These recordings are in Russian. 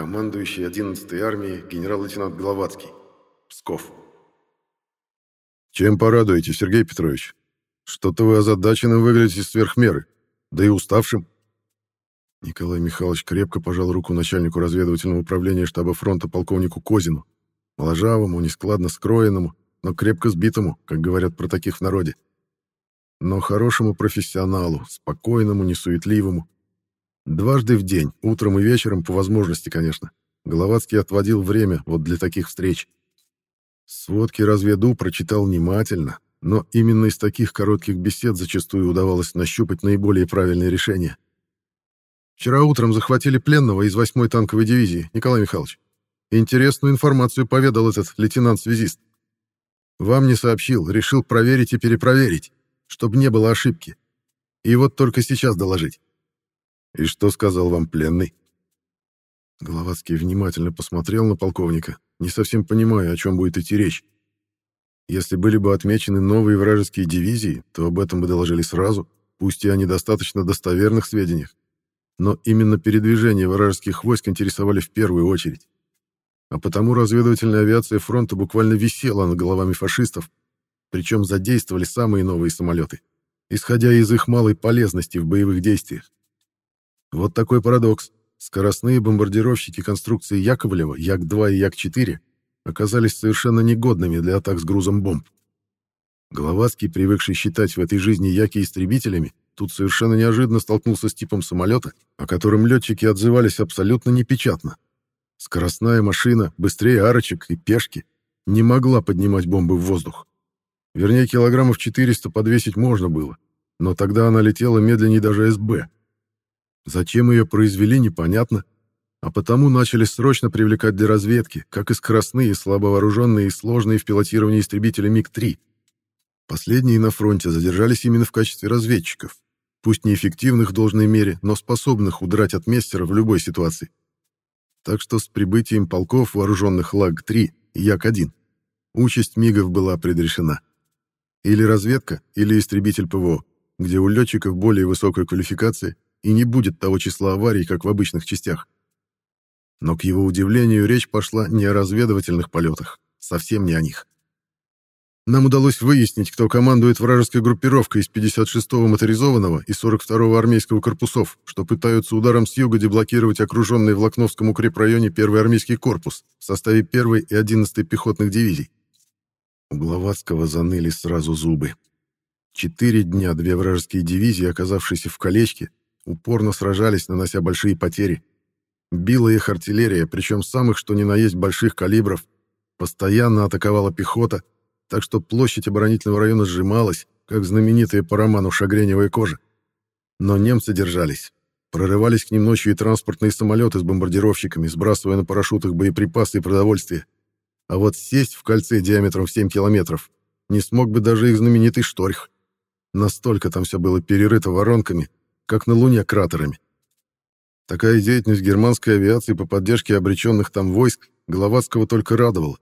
Командующий 11-й армией генерал-лейтенант Гловацкий. Псков. Чем порадуете, Сергей Петрович? Что-то вы озадаченным выглядите сверх меры, да и уставшим. Николай Михайлович крепко пожал руку начальнику разведывательного управления штаба фронта полковнику Козину, моложавому, нескладно скроенному, но крепко сбитому, как говорят про таких в народе. Но хорошему профессионалу, спокойному, несуетливому. Дважды в день, утром и вечером, по возможности, конечно, Головацкий отводил время вот для таких встреч. Сводки разведу прочитал внимательно, но именно из таких коротких бесед зачастую удавалось нащупать наиболее правильные решения. Вчера утром захватили пленного из 8-й танковой дивизии, Николай Михайлович. Интересную информацию поведал этот лейтенант-связист. Вам не сообщил, решил проверить и перепроверить, чтобы не было ошибки. И вот только сейчас доложить. И что сказал вам пленный? Головацкий внимательно посмотрел на полковника, не совсем понимая, о чем будет идти речь. Если были бы отмечены новые вражеские дивизии, то об этом бы доложили сразу, пусть и о недостаточно достоверных сведениях но именно передвижение вражеских войск интересовали в первую очередь. А потому разведывательная авиация фронта буквально висела над головами фашистов, причем задействовали самые новые самолеты, исходя из их малой полезности в боевых действиях. Вот такой парадокс. Скоростные бомбардировщики конструкции Яковлева, Як-2 и Як-4 оказались совершенно негодными для атак с грузом бомб. Головацкий, привыкший считать в этой жизни Яки истребителями, тут совершенно неожиданно столкнулся с типом самолета, о котором летчики отзывались абсолютно непечатно. Скоростная машина, быстрее арочек и пешки, не могла поднимать бомбы в воздух. Вернее, килограммов 400 подвесить можно было, но тогда она летела медленнее даже СБ. Зачем ее произвели, непонятно, а потому начали срочно привлекать для разведки, как и скоростные, слабовооруженные и сложные в пилотировании истребители МиГ-3. Последние на фронте задержались именно в качестве разведчиков, пусть неэффективных в должной мере, но способных удрать от мессера в любой ситуации. Так что с прибытием полков, вооруженных ЛАГ-3 и Як-1, участь МИГов была предрешена. Или разведка, или истребитель ПВО, где у летчиков более высокая квалификация и не будет того числа аварий, как в обычных частях. Но, к его удивлению, речь пошла не о разведывательных полетах, совсем не о них. Нам удалось выяснить, кто командует вражеской группировкой из 56-го моторизованного и 42-го армейского корпусов, что пытаются ударом с юга деблокировать окруженный в Лакновском укрепрайоне первый армейский корпус в составе 1-й и 11-й пехотных дивизий. У Гловацкого заныли сразу зубы. Четыре дня две вражеские дивизии, оказавшиеся в колечке, упорно сражались, нанося большие потери. Била их артиллерия, причем самых что ни на есть больших калибров. Постоянно атаковала пехота — так что площадь оборонительного района сжималась, как знаменитая по роману «Шагреневая кожа». Но немцы держались. Прорывались к ним ночью и транспортные самолеты с бомбардировщиками, сбрасывая на парашютах боеприпасы и продовольствие. А вот сесть в кольце диаметром в 7 километров не смог бы даже их знаменитый Шторх. Настолько там все было перерыто воронками, как на Луне кратерами. Такая деятельность германской авиации по поддержке обреченных там войск Головацкого только радовала.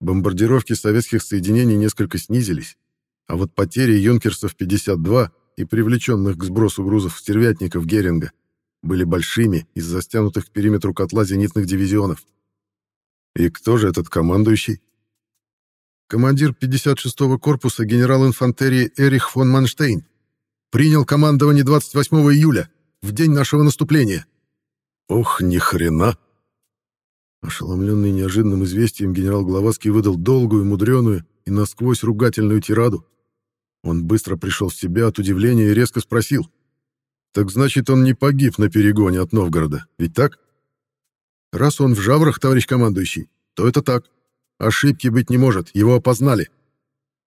Бомбардировки советских соединений несколько снизились, а вот потери «Юнкерсов-52» и привлеченных к сбросу грузов стервятников Геринга были большими из-за стянутых к периметру котла зенитных дивизионов. И кто же этот командующий? Командир 56-го корпуса генерал инфантерии Эрих фон Манштейн принял командование 28 июля, в день нашего наступления. Ох, ни хрена! Ошеломленный неожиданным известием, генерал Гловацкий выдал долгую, мудреную и насквозь ругательную тираду. Он быстро пришел в себя от удивления и резко спросил. «Так значит, он не погиб на перегоне от Новгорода, ведь так?» «Раз он в жаврах, товарищ командующий, то это так. Ошибки быть не может, его опознали.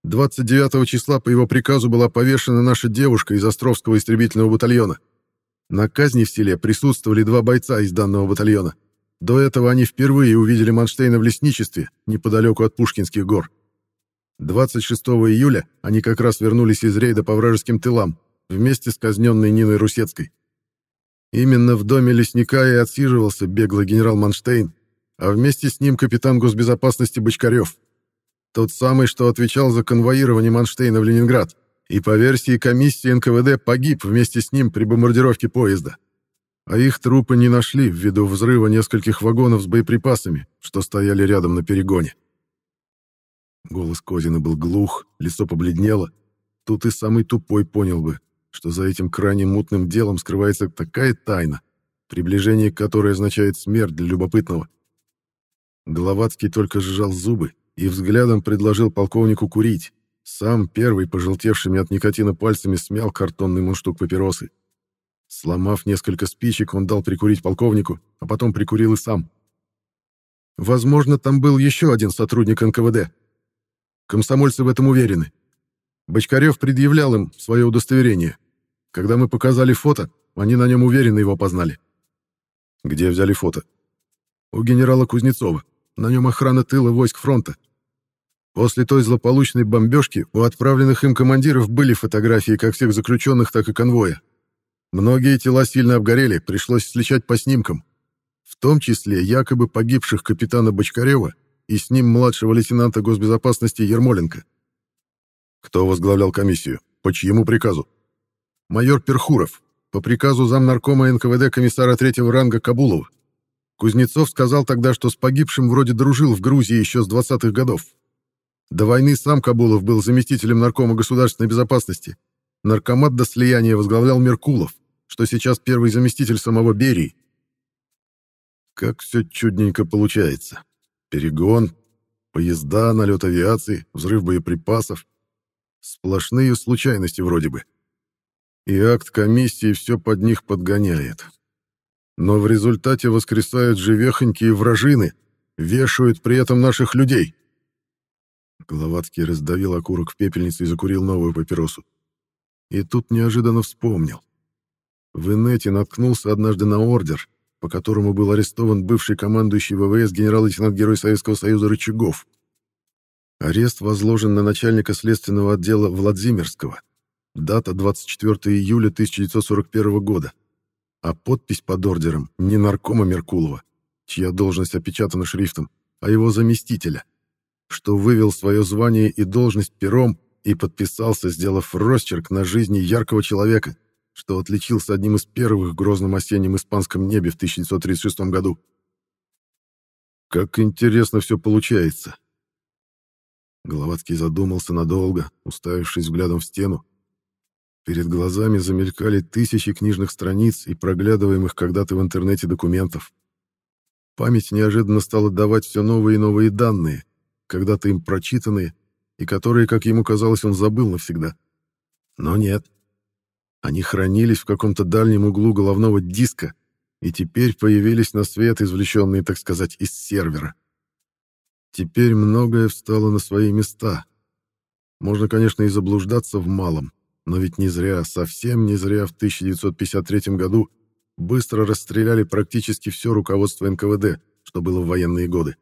29 числа по его приказу была повешена наша девушка из Островского истребительного батальона. На казни в селе присутствовали два бойца из данного батальона. До этого они впервые увидели Манштейна в лесничестве, неподалеку от Пушкинских гор. 26 июля они как раз вернулись из рейда по вражеским тылам, вместе с казненной Ниной Русецкой. Именно в доме лесника и отсиживался беглый генерал Манштейн, а вместе с ним капитан госбезопасности Бочкарев. Тот самый, что отвечал за конвоирование Манштейна в Ленинград, и по версии комиссии НКВД погиб вместе с ним при бомбардировке поезда. а их трупы не нашли ввиду взрыва нескольких вагонов с боеприпасами, что стояли рядом на перегоне. Голос Козина был глух, лицо побледнело. Тут и самый тупой понял бы, что за этим крайне мутным делом скрывается такая тайна, приближение к которой означает смерть для любопытного. Головацкий только сжал зубы и взглядом предложил полковнику курить. Сам первый, пожелтевшими от никотина пальцами, смял картонный мундштук папиросы. Сломав несколько спичек, он дал прикурить полковнику, а потом прикурил и сам. Возможно, там был еще один сотрудник НКВД. Комсомольцы в этом уверены. Бочкарев предъявлял им свое удостоверение. Когда мы показали фото, они на нем уверенно его познали. Где взяли фото? У генерала Кузнецова. На нем охрана тыла войск фронта. После той злополучной бомбежки у отправленных им командиров были фотографии как всех заключенных, так и конвоя. Многие тела сильно обгорели, пришлось сличать по снимкам. В том числе якобы погибших капитана Бочкарева и с ним младшего лейтенанта госбезопасности Ермоленко. Кто возглавлял комиссию? По чьему приказу? Майор Перхуров. По приказу замнаркома НКВД комиссара третьего ранга Кабулова. Кузнецов сказал тогда, что с погибшим вроде дружил в Грузии еще с 20-х годов. До войны сам Кабулов был заместителем наркома государственной безопасности. Наркомат до слияния возглавлял Меркулов, что сейчас первый заместитель самого Берии. Как все чудненько получается. Перегон, поезда, налет авиации, взрыв боеприпасов. Сплошные случайности вроде бы. И акт комиссии все под них подгоняет. Но в результате воскресают живехонькие вражины, вешают при этом наших людей. Головацкий раздавил окурок в пепельнице и закурил новую папиросу. И тут неожиданно вспомнил. В инете наткнулся однажды на ордер, по которому был арестован бывший командующий ВВС генерал-лейтенант Герой Советского Союза Рычагов. Арест возложен на начальника следственного отдела Владимирского. Дата 24 июля 1941 года а подпись под ордером не наркома Меркулова, чья должность опечатана шрифтом, а его заместителя, что вывел свое звание и должность пером и подписался, сделав росчерк на жизни яркого человека, что отличился одним из первых в грозном осеннем испанском небе в 1936 году. Как интересно все получается. Головацкий задумался надолго, уставившись взглядом в стену, Перед глазами замелькали тысячи книжных страниц и проглядываемых когда-то в интернете документов. Память неожиданно стала давать все новые и новые данные, когда-то им прочитанные, и которые, как ему казалось, он забыл навсегда. Но нет. Они хранились в каком-то дальнем углу головного диска и теперь появились на свет, извлеченные, так сказать, из сервера. Теперь многое встало на свои места. Можно, конечно, и заблуждаться в малом, но ведь не зря, совсем не зря в 1953 году быстро расстреляли практически все руководство НКВД, что было в военные годы.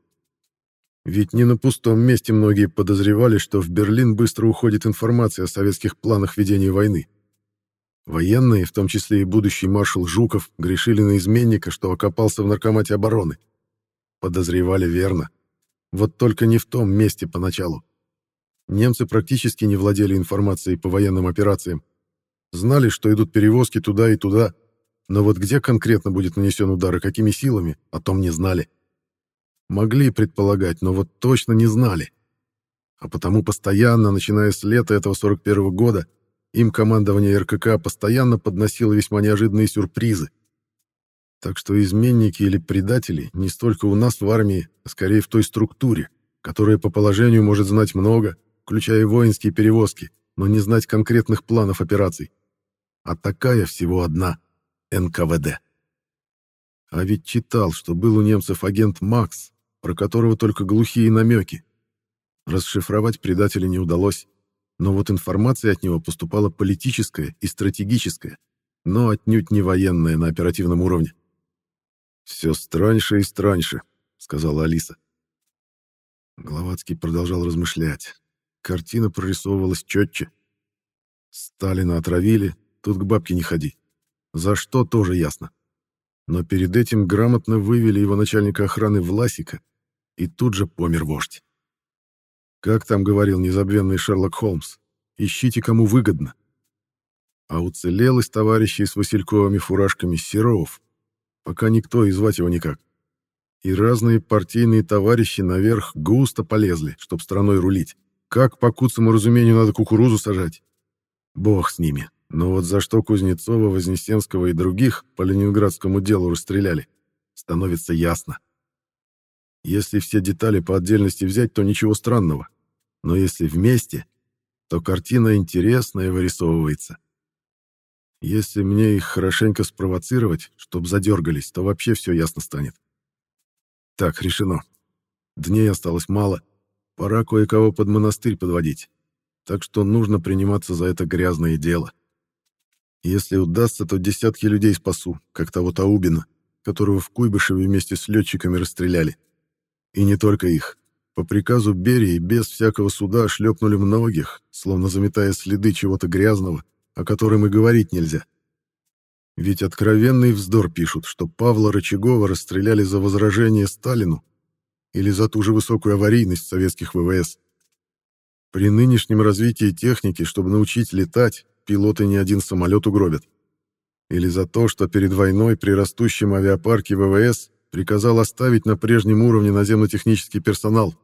Ведь не на пустом месте многие подозревали, что в Берлин быстро уходит информация о советских планах ведения войны. Военные, в том числе и будущий маршал Жуков, грешили на изменника, что окопался в наркомате обороны. Подозревали верно. Вот только не в том месте поначалу. Немцы практически не владели информацией по военным операциям. Знали, что идут перевозки туда и туда, но вот где конкретно будет нанесен удар и какими силами, о том не знали. Могли предполагать, но вот точно не знали. А потому постоянно, начиная с лета этого 41 -го года, им командование РКК постоянно подносило весьма неожиданные сюрпризы. Так что изменники или предатели не столько у нас в армии, а скорее в той структуре, которая по положению может знать много, включая воинские перевозки, но не знать конкретных планов операций. А такая всего одна — НКВД. А ведь читал, что был у немцев агент Макс, про которого только глухие намеки. Расшифровать предателя не удалось, но вот информация от него поступала политическая и стратегическая, но отнюдь не военная на оперативном уровне. «Все страньше и страньше», — сказала Алиса. Гловацкий продолжал размышлять. Картина прорисовывалась четче. Сталина отравили, тут к бабке не ходи. За что, тоже ясно. Но перед этим грамотно вывели его начальника охраны Власика, и тут же помер вождь. Как там говорил незабвенный Шерлок Холмс, ищите кому выгодно. А уцелел из товарищей с васильковыми фуражками Серов, Пока никто и звать его никак. И разные партийные товарищи наверх густо полезли, чтоб страной рулить. Как по куцому разумению надо кукурузу сажать? Бог с ними. Но вот за что Кузнецова, Вознесенского и других по ленинградскому делу расстреляли, становится ясно. Если все детали по отдельности взять, то ничего странного. Но если вместе, то картина интересная вырисовывается. Если мне их хорошенько спровоцировать, чтоб задергались, то вообще все ясно станет. Так, решено. Дней осталось мало. Пора кое-кого под монастырь подводить. Так что нужно приниматься за это грязное дело. Если удастся, то десятки людей спасу, как того Таубина, которого в Куйбышеве вместе с летчиками расстреляли. И не только их. По приказу Берии без всякого суда шлепнули многих, словно заметая следы чего-то грязного, о котором и говорить нельзя. Ведь откровенный вздор пишут, что Павла Рычагова расстреляли за возражение Сталину или за ту же высокую аварийность советских ВВС. При нынешнем развитии техники, чтобы научить летать, пилоты не один самолет угробят. Или за то, что перед войной при растущем авиапарке ВВС приказал оставить на прежнем уровне наземно-технический персонал.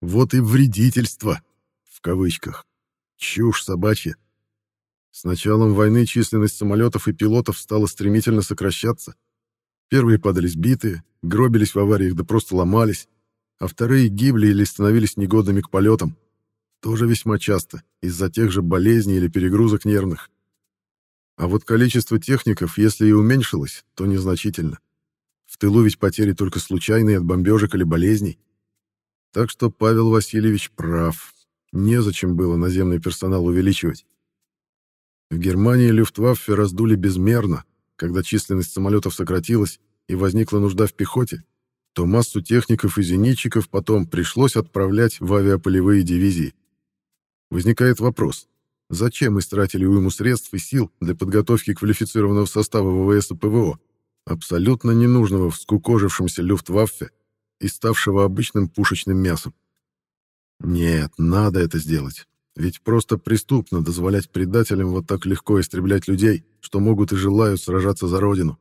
Вот и вредительство, в кавычках. Чушь собачья. С началом войны численность самолетов и пилотов стала стремительно сокращаться. Первые падали сбитые, гробились в авариях да просто ломались, а вторые гибли или становились негодными к полетам. Тоже весьма часто, из-за тех же болезней или перегрузок нервных. А вот количество техников, если и уменьшилось, то незначительно. В тылу ведь потери только случайные от бомбежек или болезней. Так что Павел Васильевич прав. Незачем было наземный персонал увеличивать. В Германии Люфтваффе раздули безмерно, когда численность самолетов сократилась и возникла нужда в пехоте, то массу техников и зенитчиков потом пришлось отправлять в авиаполевые дивизии. Возникает вопрос, зачем истратили уйму средств и сил для подготовки квалифицированного состава ВВС и ПВО, абсолютно ненужного в скукожившемся Люфтваффе и ставшего обычным пушечным мясом? Нет, надо это сделать. Ведь просто преступно дозволять предателям вот так легко истреблять людей, что могут и желают сражаться за родину.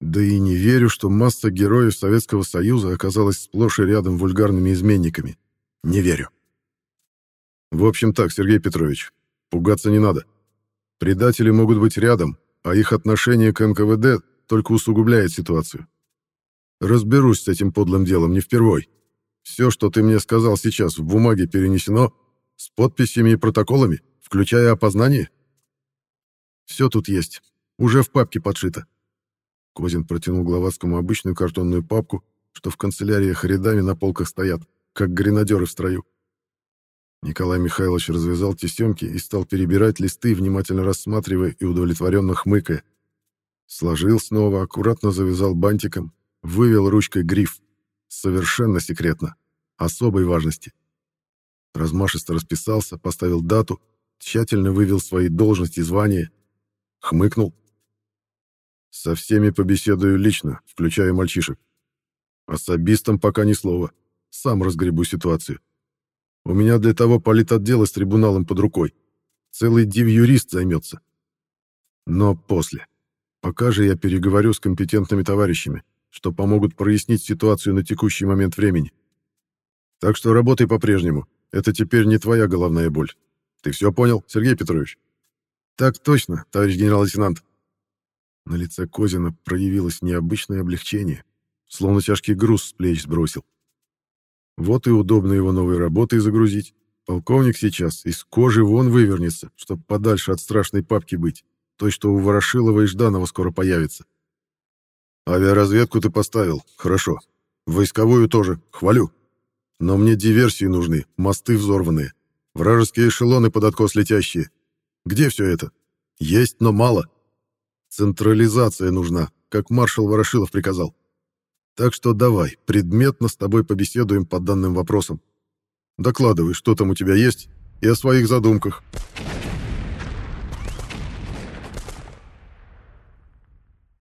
Да и не верю, что масса героев Советского Союза оказалась сплошь и рядом вульгарными изменниками. Не верю. В общем так, Сергей Петрович, пугаться не надо. Предатели могут быть рядом, а их отношение к НКВД только усугубляет ситуацию. Разберусь с этим подлым делом не впервой. Все, что ты мне сказал сейчас, в бумаге перенесено с подписями и протоколами, включая опознание? Все тут есть. Уже в папке подшито. Козин протянул Гловацкому обычную картонную папку, что в канцеляриях рядами на полках стоят, как гренадеры в строю. Николай Михайлович развязал тесемки и стал перебирать листы, внимательно рассматривая и удовлетворенно хмыкая. Сложил снова, аккуратно завязал бантиком, вывел ручкой гриф. Совершенно секретно. Особой важности размашисто расписался, поставил дату, тщательно вывел свои должности и звания, хмыкнул. Со всеми побеседую лично, включая мальчишек. Особистам пока ни слова. Сам разгребу ситуацию. У меня для того политотдела с трибуналом под рукой. Целый див-юрист займется. Но после. Пока же я переговорю с компетентными товарищами, что помогут прояснить ситуацию на текущий момент времени. Так что работай по-прежнему. Это теперь не твоя головная боль. Ты все понял, Сергей Петрович? Так точно, товарищ генерал-лейтенант. На лице Козина проявилось необычное облегчение, словно тяжкий груз с плеч сбросил. Вот и удобно его новой работой загрузить. Полковник сейчас из кожи вон вывернется, чтобы подальше от страшной папки быть, той, что у Ворошилова и Жданова скоро появится. Авиаразведку ты поставил, хорошо. Войсковую тоже, хвалю. Но мне диверсии нужны, мосты взорванные, вражеские эшелоны под откос летящие. Где все это? Есть, но мало. Централизация нужна, как маршал Ворошилов приказал. Так что давай, предметно с тобой побеседуем по данным вопросам. Докладывай, что там у тебя есть, и о своих задумках.